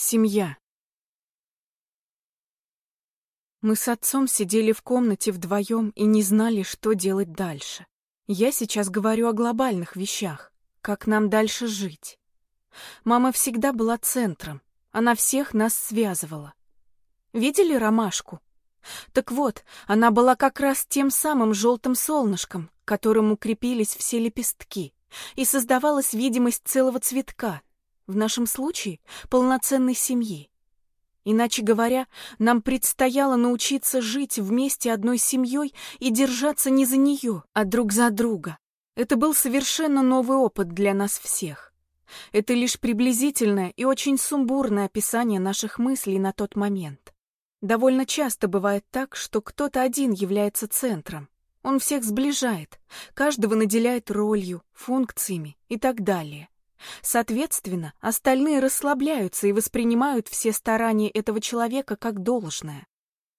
Семья. Мы с отцом сидели в комнате вдвоем и не знали, что делать дальше. Я сейчас говорю о глобальных вещах, как нам дальше жить. Мама всегда была центром, она всех нас связывала. Видели ромашку? Так вот, она была как раз тем самым желтым солнышком, к которому крепились все лепестки, и создавалась видимость целого цветка — в нашем случае полноценной семьи. Иначе говоря, нам предстояло научиться жить вместе одной семьей и держаться не за нее, а друг за друга. Это был совершенно новый опыт для нас всех. Это лишь приблизительное и очень сумбурное описание наших мыслей на тот момент. Довольно часто бывает так, что кто-то один является центром. Он всех сближает, каждого наделяет ролью, функциями и так далее. Соответственно, остальные расслабляются и воспринимают все старания этого человека как должное.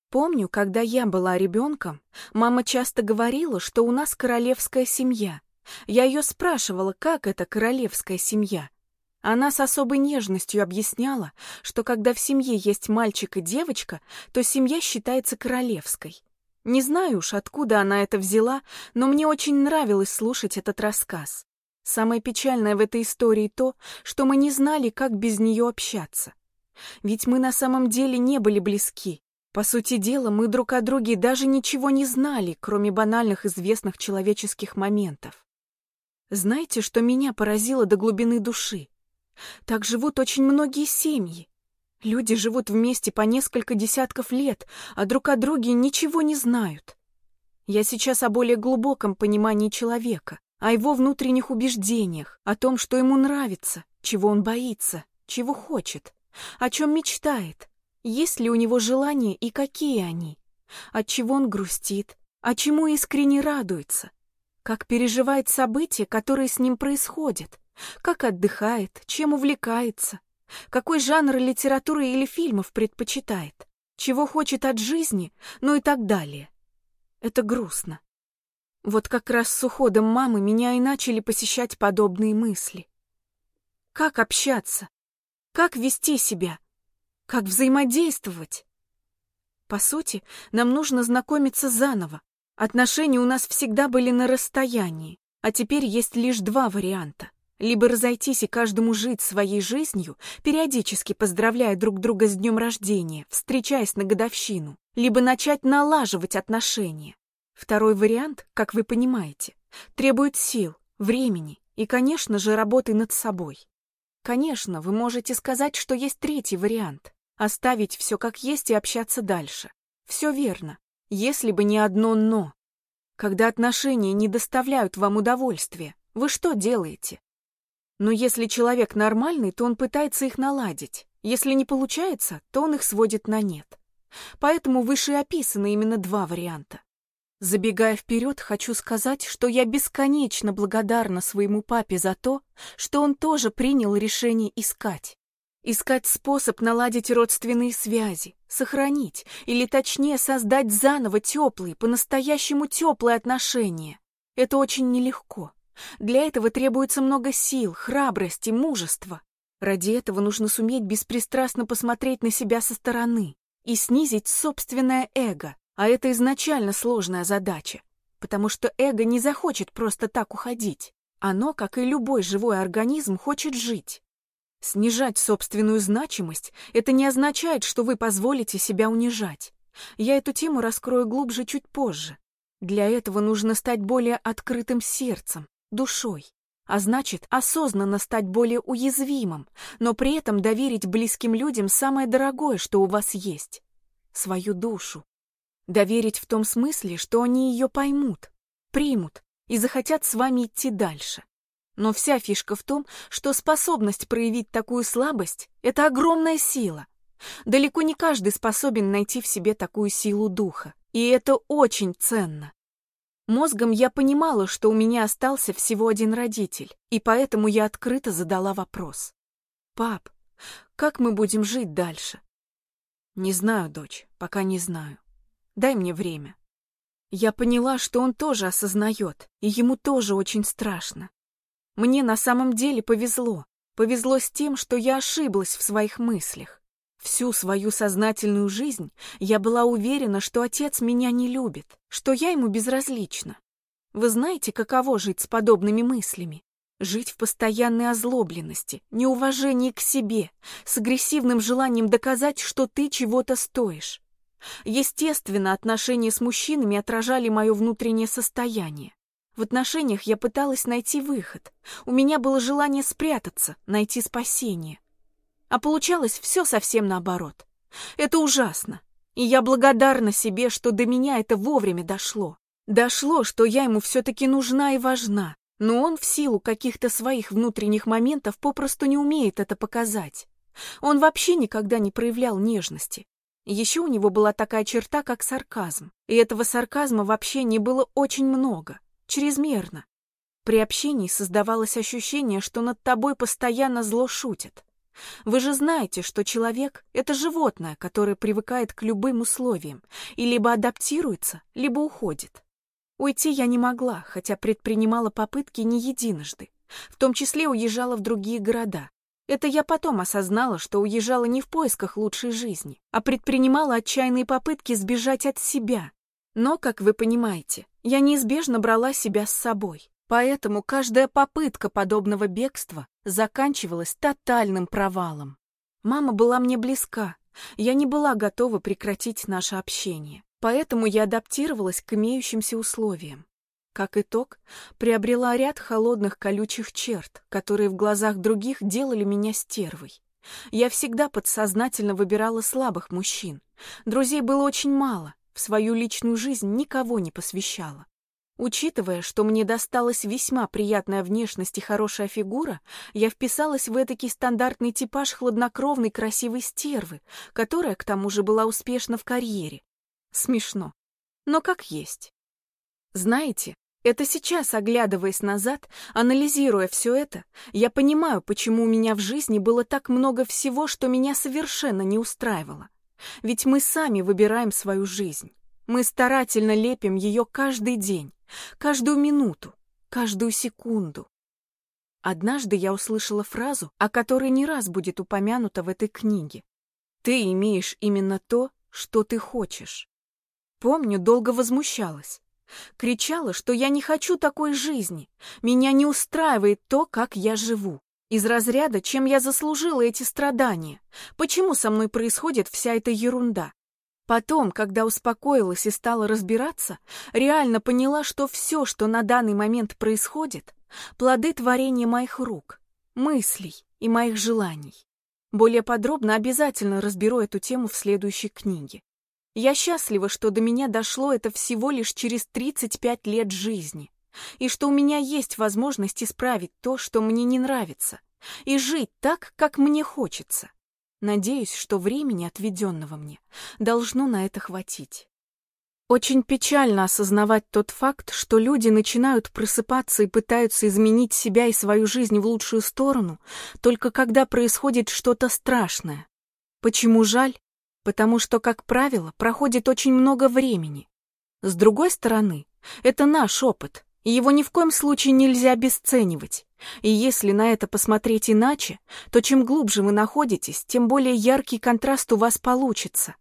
Помню, когда я была ребенком, мама часто говорила, что у нас королевская семья. Я ее спрашивала, как это королевская семья. Она с особой нежностью объясняла, что когда в семье есть мальчик и девочка, то семья считается королевской. Не знаю уж, откуда она это взяла, но мне очень нравилось слушать этот рассказ. Самое печальное в этой истории то, что мы не знали, как без нее общаться. Ведь мы на самом деле не были близки. По сути дела, мы друг о друге даже ничего не знали, кроме банальных известных человеческих моментов. Знаете, что меня поразило до глубины души? Так живут очень многие семьи. Люди живут вместе по несколько десятков лет, а друг о друге ничего не знают. Я сейчас о более глубоком понимании человека, о его внутренних убеждениях, о том, что ему нравится, чего он боится, чего хочет, о чем мечтает, есть ли у него желания и какие они, от чего он грустит, а чему искренне радуется, как переживает события, которые с ним происходят, как отдыхает, чем увлекается, какой жанр литературы или фильмов предпочитает, чего хочет от жизни, ну и так далее. Это грустно. Вот как раз с уходом мамы меня и начали посещать подобные мысли. Как общаться? Как вести себя? Как взаимодействовать? По сути, нам нужно знакомиться заново. Отношения у нас всегда были на расстоянии, а теперь есть лишь два варианта. Либо разойтись и каждому жить своей жизнью, периодически поздравляя друг друга с днем рождения, встречаясь на годовщину, либо начать налаживать отношения. Второй вариант, как вы понимаете, требует сил, времени и, конечно же, работы над собой. Конечно, вы можете сказать, что есть третий вариант — оставить все как есть и общаться дальше. Все верно, если бы не одно «но». Когда отношения не доставляют вам удовольствия, вы что делаете? Но если человек нормальный, то он пытается их наладить. Если не получается, то он их сводит на нет. Поэтому выше описаны именно два варианта. Забегая вперед, хочу сказать, что я бесконечно благодарна своему папе за то, что он тоже принял решение искать. Искать способ наладить родственные связи, сохранить, или точнее создать заново теплые, по-настоящему теплые отношения. Это очень нелегко. Для этого требуется много сил, храбрости, мужества. Ради этого нужно суметь беспристрастно посмотреть на себя со стороны и снизить собственное эго, а это изначально сложная задача, потому что эго не захочет просто так уходить. Оно, как и любой живой организм, хочет жить. Снижать собственную значимость — это не означает, что вы позволите себя унижать. Я эту тему раскрою глубже чуть позже. Для этого нужно стать более открытым сердцем, душой, а значит, осознанно стать более уязвимым, но при этом доверить близким людям самое дорогое, что у вас есть — свою душу. Доверить в том смысле, что они ее поймут, примут и захотят с вами идти дальше. Но вся фишка в том, что способность проявить такую слабость — это огромная сила. Далеко не каждый способен найти в себе такую силу духа, и это очень ценно. Мозгом я понимала, что у меня остался всего один родитель, и поэтому я открыто задала вопрос. «Пап, как мы будем жить дальше?» «Не знаю, дочь, пока не знаю. Дай мне время. Я поняла, что он тоже осознает, и ему тоже очень страшно. Мне на самом деле повезло, Повезло с тем, что я ошиблась в своих мыслях. Всю свою сознательную жизнь я была уверена, что отец меня не любит, что я ему безразлична. Вы знаете, каково жить с подобными мыслями? Жить в постоянной озлобленности, неуважении к себе, с агрессивным желанием доказать, что ты чего-то стоишь. Естественно, отношения с мужчинами отражали мое внутреннее состояние. В отношениях я пыталась найти выход. У меня было желание спрятаться, найти спасение. А получалось все совсем наоборот. Это ужасно. И я благодарна себе, что до меня это вовремя дошло. Дошло, что я ему все-таки нужна и важна, но он в силу каких-то своих внутренних моментов попросту не умеет это показать. Он вообще никогда не проявлял нежности. Еще у него была такая черта, как сарказм. И этого сарказма вообще не было очень много, чрезмерно. При общении создавалось ощущение, что над тобой постоянно зло шутят. Вы же знаете, что человек — это животное, которое привыкает к любым условиям и либо адаптируется, либо уходит. Уйти я не могла, хотя предпринимала попытки не единожды. В том числе уезжала в другие города. Это я потом осознала, что уезжала не в поисках лучшей жизни, а предпринимала отчаянные попытки сбежать от себя. Но, как вы понимаете, я неизбежно брала себя с собой. Поэтому каждая попытка подобного бегства заканчивалась тотальным провалом. Мама была мне близка, я не была готова прекратить наше общение, поэтому я адаптировалась к имеющимся условиям. Как итог, приобрела ряд холодных колючих черт, которые в глазах других делали меня стервой. Я всегда подсознательно выбирала слабых мужчин. Друзей было очень мало, в свою личную жизнь никого не посвящала. Учитывая, что мне досталась весьма приятная внешность и хорошая фигура, я вписалась в этакий стандартный типаж хладнокровной красивой стервы, которая, к тому же, была успешна в карьере. Смешно. Но как есть. Знаете, это сейчас, оглядываясь назад, анализируя все это, я понимаю, почему у меня в жизни было так много всего, что меня совершенно не устраивало. Ведь мы сами выбираем свою жизнь. Мы старательно лепим ее каждый день, каждую минуту, каждую секунду. Однажды я услышала фразу, о которой не раз будет упомянута в этой книге. «Ты имеешь именно то, что ты хочешь». Помню, долго возмущалась. Кричала, что я не хочу такой жизни, меня не устраивает то, как я живу. Из разряда, чем я заслужила эти страдания, почему со мной происходит вся эта ерунда. Потом, когда успокоилась и стала разбираться, реально поняла, что все, что на данный момент происходит, плоды творения моих рук, мыслей и моих желаний. Более подробно обязательно разберу эту тему в следующей книге. Я счастлива, что до меня дошло это всего лишь через 35 лет жизни, и что у меня есть возможность исправить то, что мне не нравится, и жить так, как мне хочется. Надеюсь, что времени, отведенного мне, должно на это хватить. Очень печально осознавать тот факт, что люди начинают просыпаться и пытаются изменить себя и свою жизнь в лучшую сторону, только когда происходит что-то страшное. Почему жаль? Потому что, как правило, проходит очень много времени. С другой стороны, это наш опыт, и его ни в коем случае нельзя обесценивать. И если на это посмотреть иначе, то чем глубже вы находитесь, тем более яркий контраст у вас получится.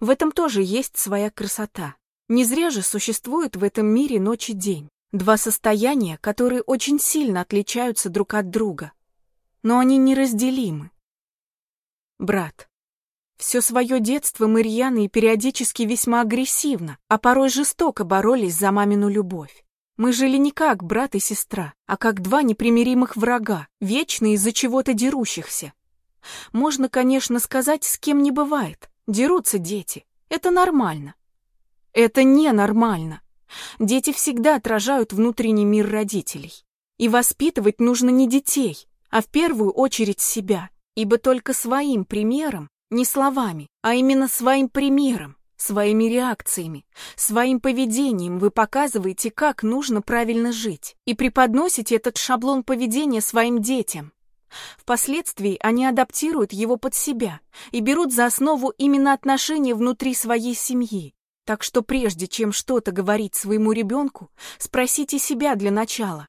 В этом тоже есть своя красота. Не зря же существует в этом мире ночь и день. Два состояния, которые очень сильно отличаются друг от друга. Но они неразделимы. Брат. Все свое детство мы рьяно и периодически весьма агрессивно, а порой жестоко боролись за мамину любовь. Мы жили не как брат и сестра, а как два непримиримых врага, вечно из-за чего-то дерущихся. Можно, конечно, сказать, с кем не бывает. Дерутся дети. Это нормально. Это ненормально. Дети всегда отражают внутренний мир родителей. И воспитывать нужно не детей, а в первую очередь себя, ибо только своим примером, не словами, а именно своим примером, Своими реакциями, своим поведением вы показываете, как нужно правильно жить, и преподносите этот шаблон поведения своим детям. Впоследствии они адаптируют его под себя и берут за основу именно отношения внутри своей семьи. Так что прежде чем что-то говорить своему ребенку, спросите себя для начала.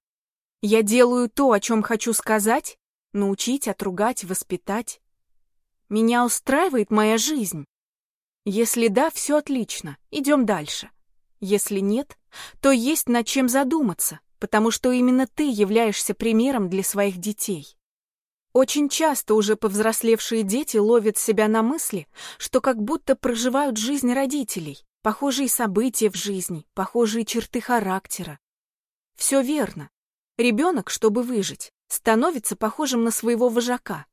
Я делаю то, о чем хочу сказать? научить, отругать, воспитать. Меня устраивает моя жизнь. Если да, все отлично, идем дальше. Если нет, то есть над чем задуматься, потому что именно ты являешься примером для своих детей. Очень часто уже повзрослевшие дети ловят себя на мысли, что как будто проживают жизнь родителей, похожие события в жизни, похожие черты характера. Все верно. Ребенок, чтобы выжить, становится похожим на своего вожака.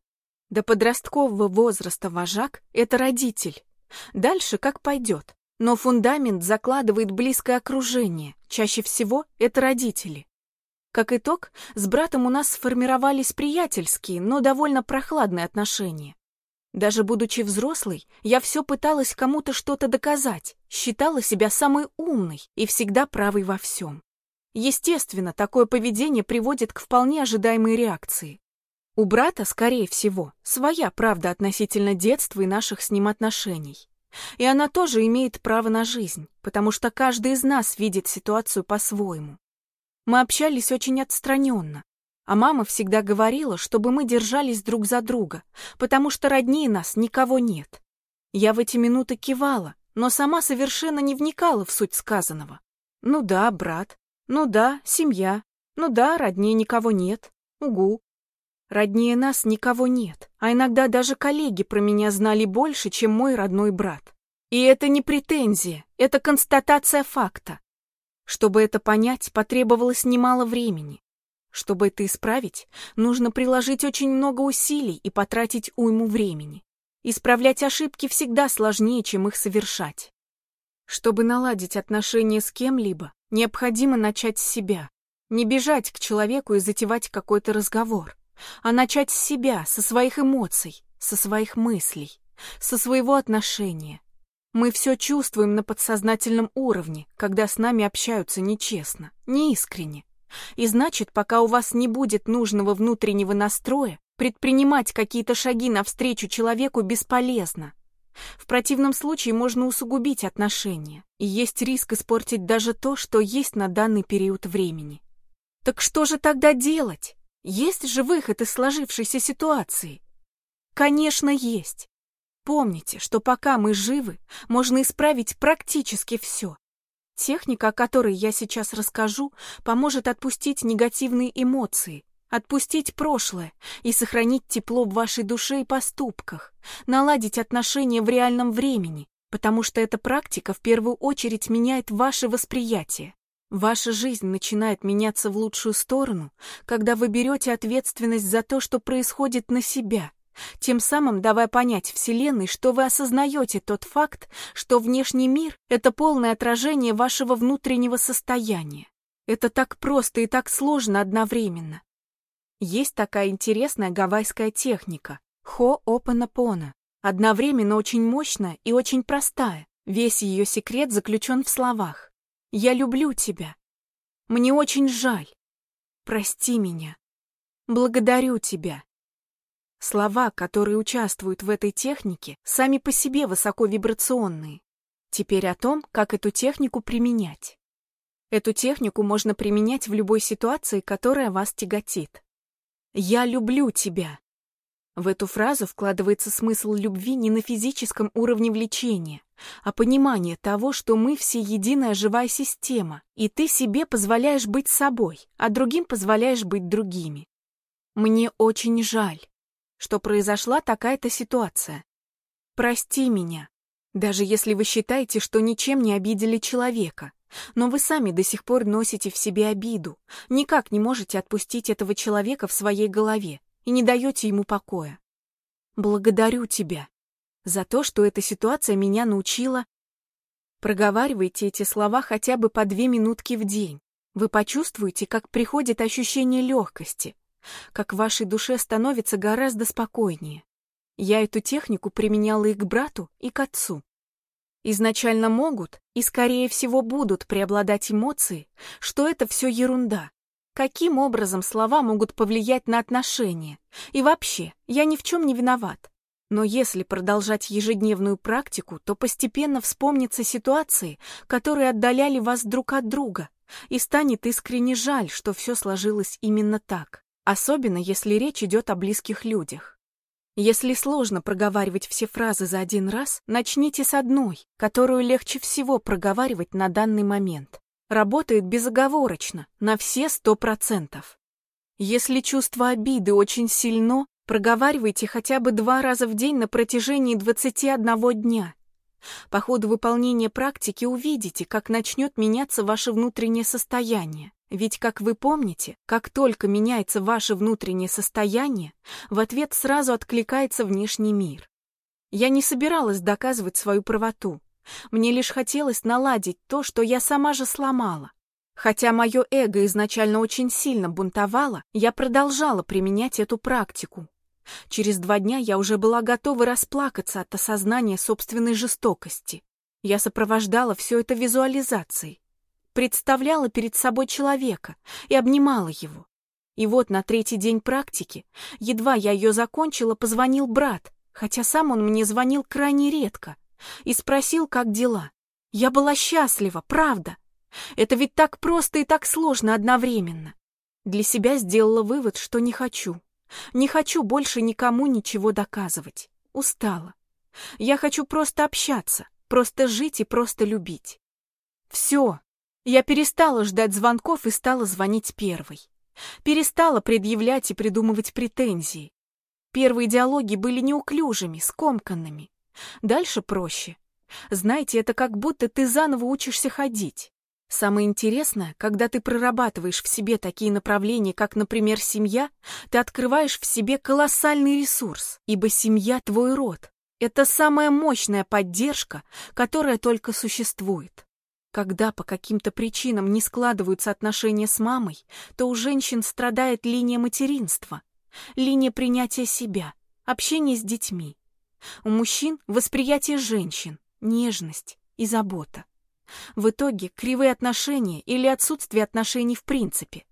До подросткового возраста вожак — это родитель. Дальше как пойдет. Но фундамент закладывает близкое окружение, чаще всего это родители. Как итог, с братом у нас сформировались приятельские, но довольно прохладные отношения. Даже будучи взрослой, я все пыталась кому-то что-то доказать, считала себя самой умной и всегда правой во всем. Естественно, такое поведение приводит к вполне ожидаемой реакции. У брата, скорее всего, своя правда относительно детства и наших с ним отношений. И она тоже имеет право на жизнь, потому что каждый из нас видит ситуацию по-своему. Мы общались очень отстраненно. А мама всегда говорила, чтобы мы держались друг за друга, потому что роднее нас никого нет. Я в эти минуты кивала, но сама совершенно не вникала в суть сказанного. Ну да, брат. Ну да, семья. Ну да, роднее никого нет. Угу. Роднее нас никого нет, а иногда даже коллеги про меня знали больше, чем мой родной брат. И это не претензия, это констатация факта. Чтобы это понять, потребовалось немало времени. Чтобы это исправить, нужно приложить очень много усилий и потратить уйму времени. Исправлять ошибки всегда сложнее, чем их совершать. Чтобы наладить отношения с кем-либо, необходимо начать с себя. Не бежать к человеку и затевать какой-то разговор, а начать с себя, со своих эмоций, со своих мыслей, со своего отношения, мы все чувствуем на подсознательном уровне, когда с нами общаются нечестно, неискренне. И значит, пока у вас не будет нужного внутреннего настроя, предпринимать какие-то шаги навстречу человеку бесполезно. В противном случае можно усугубить отношения, и есть риск испортить даже то, что есть на данный период времени. Так что же тогда делать? Есть же выход из сложившейся ситуации? Конечно, есть. Помните, что пока мы живы, можно исправить практически все. Техника, о которой я сейчас расскажу, поможет отпустить негативные эмоции, отпустить прошлое и сохранить тепло в вашей душе и поступках, наладить отношения в реальном времени, потому что эта практика в первую очередь меняет ваше восприятие. Ваша жизнь начинает меняться в лучшую сторону, когда вы берете ответственность за то, что происходит на себя – тем самым давая понять Вселенной, что вы осознаете тот факт, что внешний мир — это полное отражение вашего внутреннего состояния. Это так просто и так сложно одновременно. Есть такая интересная гавайская техника — хо-опанапона, одновременно очень мощная и очень простая. Весь ее секрет заключен в словах. «Я люблю тебя. Мне очень жаль. Прости меня. Благодарю тебя. Слова, которые участвуют в этой технике, сами по себе высоковибрационные. Теперь о том, как эту технику применять. Эту технику можно применять в любой ситуации, которая вас тяготит. «Я люблю тебя». В эту фразу вкладывается смысл любви не на физическом уровне влечения, а понимание того, что мы все единая живая система, и ты себе позволяешь быть собой, а другим позволяешь быть другими. Мне очень жаль что произошла такая-то ситуация. Прости меня, даже если вы считаете, что ничем не обидели человека, но вы сами до сих пор носите в себе обиду, никак не можете отпустить этого человека в своей голове и не даете ему покоя. Благодарю тебя за то, что эта ситуация меня научила. Проговаривайте эти слова хотя бы по две минутки в день. Вы почувствуете, как приходит ощущение легкости, как вашей душе становится гораздо спокойнее. Я эту технику применяла и к брату, и к отцу. Изначально могут и, скорее всего, будут преобладать эмоции, что это все ерунда. Каким образом слова могут повлиять на отношения? И вообще, я ни в чем не виноват. Но если продолжать ежедневную практику, то постепенно вспомнятся ситуации, которые отдаляли вас друг от друга, и станет искренне жаль, что все сложилось именно так. особенно если речь идет о близких людях. Если сложно проговаривать все фразы за один раз, начните с одной, которую легче всего проговаривать на данный момент. Работает безоговорочно, на все сто процентов. Если чувство обиды очень сильно, проговаривайте хотя бы два раза в день на протяжении 21 дня. По ходу выполнения практики увидите, как начнет меняться ваше внутреннее состояние. Ведь, как вы помните, как только меняется ваше внутреннее состояние, в ответ сразу откликается внешний мир. Я не собиралась доказывать свою правоту. Мне лишь хотелось наладить то, что я сама же сломала. Хотя мое эго изначально очень сильно бунтовало, я продолжала применять эту практику. Через два дня я уже была готова расплакаться от осознания собственной жестокости. Я сопровождала все это визуализацией, представляла перед собой человека и обнимала его. И вот на третий день практики, едва я ее закончила, позвонил брат, хотя сам он мне звонил крайне редко, и спросил, как дела. Я была счастлива, правда. Это ведь так просто и так сложно одновременно. Для себя сделала вывод, что не хочу. Не хочу больше никому ничего доказывать. Устала. Я хочу просто общаться, просто жить и просто любить. Все. Я перестала ждать звонков и стала звонить первой. Перестала предъявлять и придумывать претензии. Первые диалоги были неуклюжими, скомканными. Дальше проще. Знаете, это как будто ты заново учишься ходить. Самое интересное, когда ты прорабатываешь в себе такие направления, как, например, семья, ты открываешь в себе колоссальный ресурс, ибо семья — твой род. Это самая мощная поддержка, которая только существует. Когда по каким-то причинам не складываются отношения с мамой, то у женщин страдает линия материнства, линия принятия себя, общение с детьми. У мужчин — восприятие женщин, нежность и забота. В итоге кривые отношения или отсутствие отношений в принципе,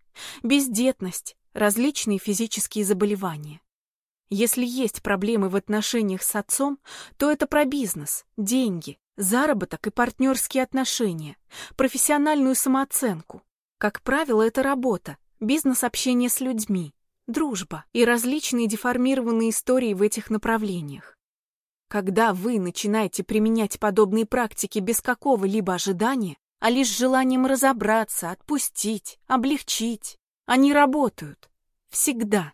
бездетность, различные физические заболевания. Если есть проблемы в отношениях с отцом, то это про бизнес, деньги, заработок и партнерские отношения, профессиональную самооценку. Как правило, это работа, бизнес-общение с людьми, дружба и различные деформированные истории в этих направлениях. Когда вы начинаете применять подобные практики без какого-либо ожидания, а лишь желанием разобраться, отпустить, облегчить, они работают. Всегда.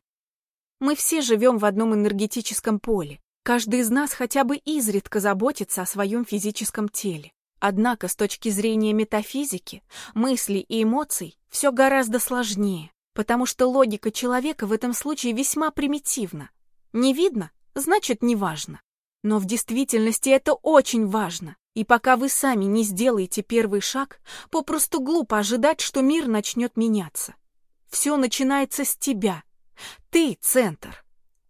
Мы все живем в одном энергетическом поле. Каждый из нас хотя бы изредка заботится о своем физическом теле. Однако с точки зрения метафизики, мыслей и эмоций все гораздо сложнее, потому что логика человека в этом случае весьма примитивна. Не видно, значит не важно. Но в действительности это очень важно. И пока вы сами не сделаете первый шаг, попросту глупо ожидать, что мир начнет меняться. Все начинается с тебя. Ты — центр.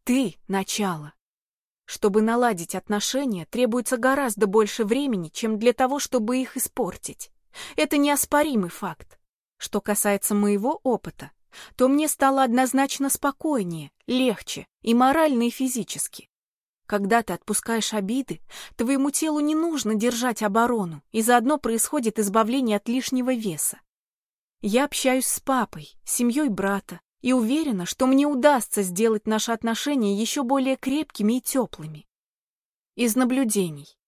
Ты — начало. Чтобы наладить отношения, требуется гораздо больше времени, чем для того, чтобы их испортить. Это неоспоримый факт. Что касается моего опыта, то мне стало однозначно спокойнее, легче и морально, и физически. Когда ты отпускаешь обиды, твоему телу не нужно держать оборону, и заодно происходит избавление от лишнего веса. Я общаюсь с папой, семьей брата, и уверена, что мне удастся сделать наши отношения еще более крепкими и теплыми. Из наблюдений.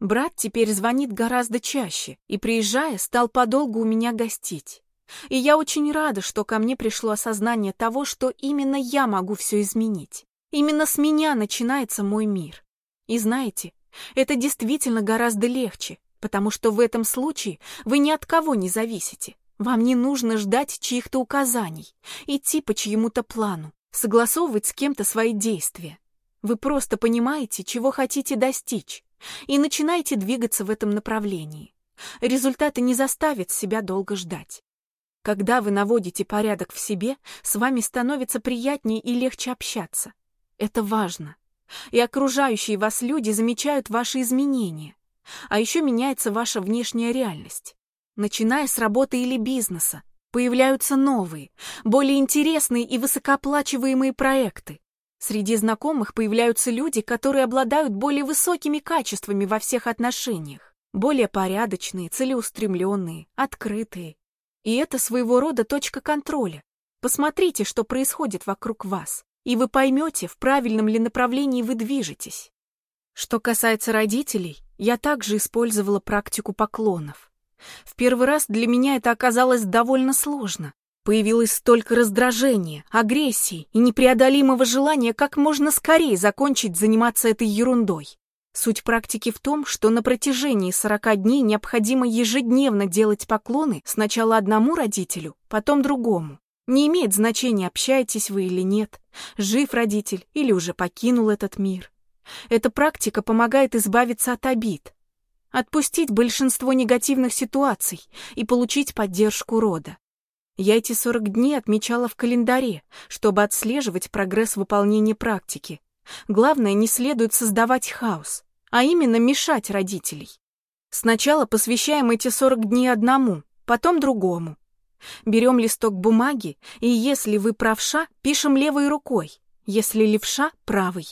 Брат теперь звонит гораздо чаще и, приезжая, стал подолгу у меня гостить. И я очень рада, что ко мне пришло осознание того, что именно я могу все изменить. Именно с меня начинается мой мир. И знаете, это действительно гораздо легче, потому что в этом случае вы ни от кого не зависите. Вам не нужно ждать чьих-то указаний, идти по чьему-то плану, согласовывать с кем-то свои действия. Вы просто понимаете, чего хотите достичь, и начинаете двигаться в этом направлении. Результаты не заставят себя долго ждать. Когда вы наводите порядок в себе, с вами становится приятнее и легче общаться. Это важно. И окружающие вас люди замечают ваши изменения. А еще меняется ваша внешняя реальность. Начиная с работы или бизнеса, появляются новые, более интересные и высокооплачиваемые проекты. Среди знакомых появляются люди, которые обладают более высокими качествами во всех отношениях, более порядочные, целеустремленные, открытые. И это своего рода точка контроля. Посмотрите, что происходит вокруг вас, и вы поймете, в правильном ли направлении вы движетесь. Что касается родителей, я также использовала практику поклонов. В первый раз для меня это оказалось довольно сложно. Появилось столько раздражения, агрессии и непреодолимого желания как можно скорее закончить заниматься этой ерундой. Суть практики в том, что на протяжении 40 дней необходимо ежедневно делать поклоны сначала одному родителю, потом другому. Не имеет значения, общаетесь вы или нет, жив родитель или уже покинул этот мир. Эта практика помогает избавиться от обид, отпустить большинство негативных ситуаций и получить поддержку рода. Я эти 40 дней отмечала в календаре, чтобы отслеживать прогресс выполнения практики. Главное, не следует создавать хаос, а именно мешать родителей. Сначала посвящаем эти 40 дней одному, потом другому. Берем листок бумаги, и если вы правша, пишем левой рукой, если левша — правой.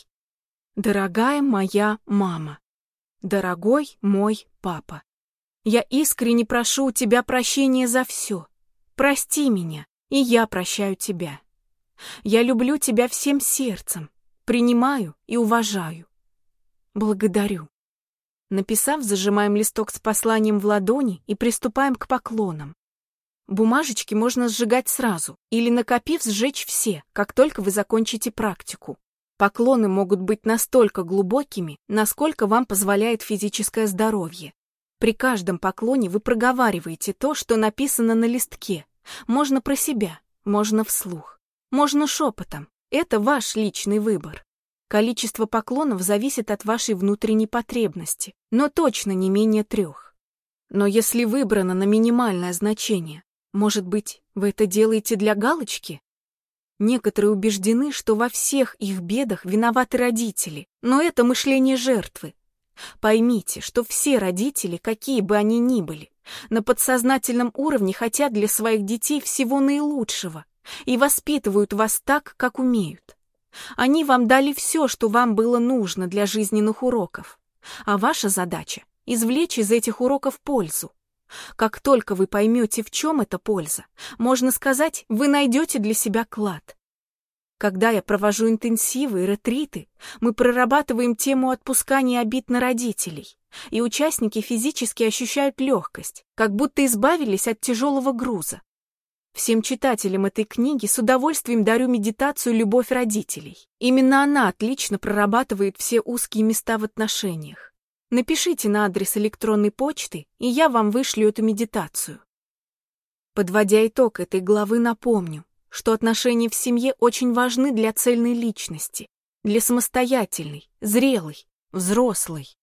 Дорогая моя мама, дорогой мой папа, я искренне прошу у тебя прощения за все. Прости меня, и я прощаю тебя. Я люблю тебя всем сердцем, принимаю и уважаю. Благодарю. Написав, зажимаем листок с посланием в ладони и приступаем к поклонам. Бумажечки можно сжигать сразу или, накопив, сжечь все, как только вы закончите практику. Поклоны могут быть настолько глубокими, насколько вам позволяет физическое здоровье. При каждом поклоне вы проговариваете то, что написано на листке. Можно про себя, можно вслух, можно шепотом. Это ваш личный выбор. Количество поклонов зависит от вашей внутренней потребности, но точно не менее трех. Но если выбрано на минимальное значение, может быть, вы это делаете для галочки? Некоторые убеждены, что во всех их бедах виноваты родители, но это мышление жертвы. Поймите, что все родители, какие бы они ни были, на подсознательном уровне хотят для своих детей всего наилучшего и воспитывают вас так, как умеют. Они вам дали все, что вам было нужно для жизненных уроков, а ваша задача — извлечь из этих уроков пользу. Как только вы поймете, в чем эта польза, можно сказать, вы найдете для себя клад. Когда я провожу интенсивы и ретриты, мы прорабатываем тему отпускания обид на родителей, и участники физически ощущают легкость, как будто избавились от тяжелого груза. Всем читателям этой книги с удовольствием дарю медитацию «Любовь родителей». Именно она отлично прорабатывает все узкие места в отношениях. Напишите на адрес электронной почты, и я вам вышлю эту медитацию. Подводя итог этой главы, напомню, что отношения в семье очень важны для цельной личности, для самостоятельной, зрелой, взрослой.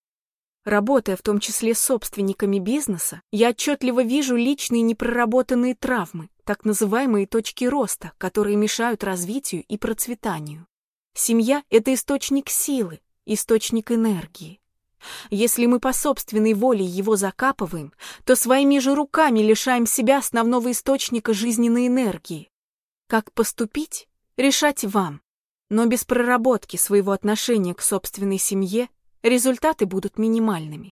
Работая в том числе с собственниками бизнеса, я отчетливо вижу личные непроработанные травмы, так называемые точки роста, которые мешают развитию и процветанию. Семья — это источник силы, источник энергии. Если мы по собственной воле его закапываем, то своими же руками лишаем себя основного источника жизненной энергии. Как поступить, решать вам. Но без проработки своего отношения к собственной семье результаты будут минимальными.